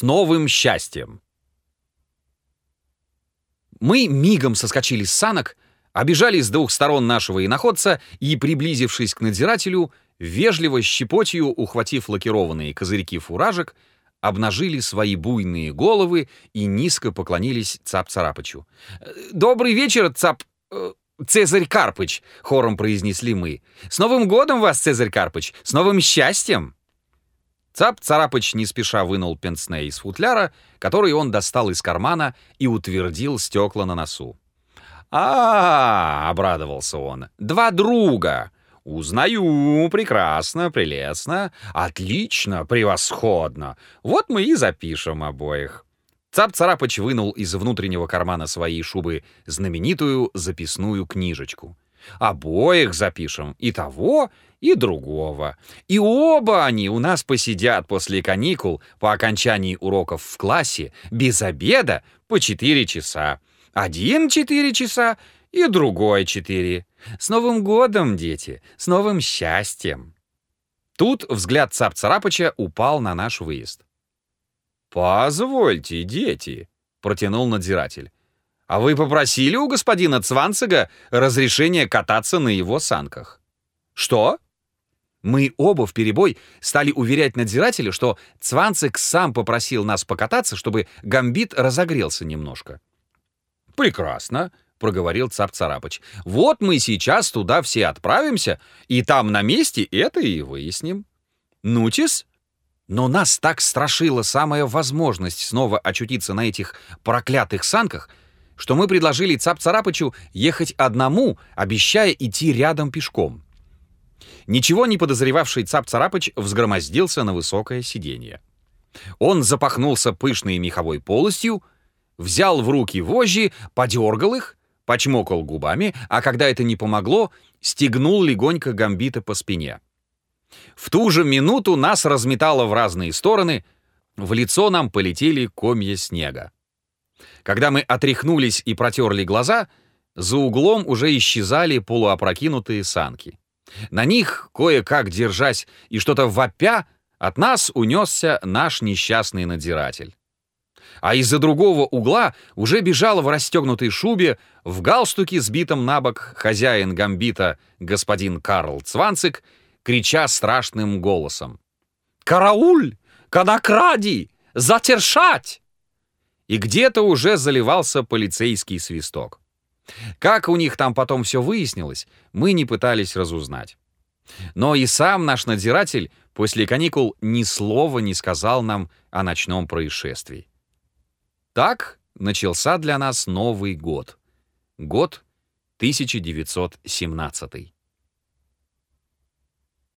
С новым счастьем! Мы мигом соскочили с санок, обижали с двух сторон нашего иноходца и, приблизившись к надзирателю, вежливо щепотью, ухватив лакированные козырьки фуражек, обнажили свои буйные головы и низко поклонились Цап-Царапычу. «Добрый вечер, Цап... Э, Цезарь Карпыч!» — хором произнесли мы. «С Новым годом вас, Цезарь Карпыч! С новым счастьем!» Цап-Царапыч не спеша вынул пенсне из футляра, который он достал из кармана и утвердил стекла на носу. а, -а, -а обрадовался он. «Два друга! Узнаю, прекрасно, прелестно, отлично, превосходно. Вот мы и запишем обоих». Цап-Царапыч вынул из внутреннего кармана своей шубы знаменитую записную книжечку. «Обоих запишем, и того, и другого. И оба они у нас посидят после каникул по окончании уроков в классе, без обеда, по четыре часа. Один четыре часа и другой четыре. С Новым годом, дети! С новым счастьем!» Тут взгляд Цап-Царапыча упал на наш выезд. «Позвольте, дети», — протянул надзиратель. «А вы попросили у господина Цванцига разрешения кататься на его санках?» «Что?» Мы оба в перебой стали уверять надзирателя, что Цванцик сам попросил нас покататься, чтобы гамбит разогрелся немножко. «Прекрасно», — проговорил цап Царапыч. «Вот мы сейчас туда все отправимся, и там на месте это и выясним. Нутис?» Но нас так страшила самая возможность снова очутиться на этих проклятых санках, что мы предложили цап Царапычу ехать одному, обещая идти рядом пешком. Ничего не подозревавший цап Царапыч взгромоздился на высокое сиденье. Он запахнулся пышной меховой полостью, взял в руки вожжи, подергал их, почмокал губами, а когда это не помогло, стегнул легонько гамбита по спине. В ту же минуту нас разметало в разные стороны, в лицо нам полетели комья снега. Когда мы отряхнулись и протерли глаза, за углом уже исчезали полуопрокинутые санки. На них, кое-как держась и что-то вопя, от нас унесся наш несчастный надзиратель. А из-за другого угла уже бежал в расстегнутой шубе, в галстуке, сбитом на бок, хозяин гамбита, господин Карл Цванцик, крича страшным голосом. «Карауль! Конокради! Затершать!» И где-то уже заливался полицейский свисток. Как у них там потом все выяснилось, мы не пытались разузнать. Но и сам наш надзиратель после каникул ни слова не сказал нам о ночном происшествии. Так начался для нас Новый год. Год 1917.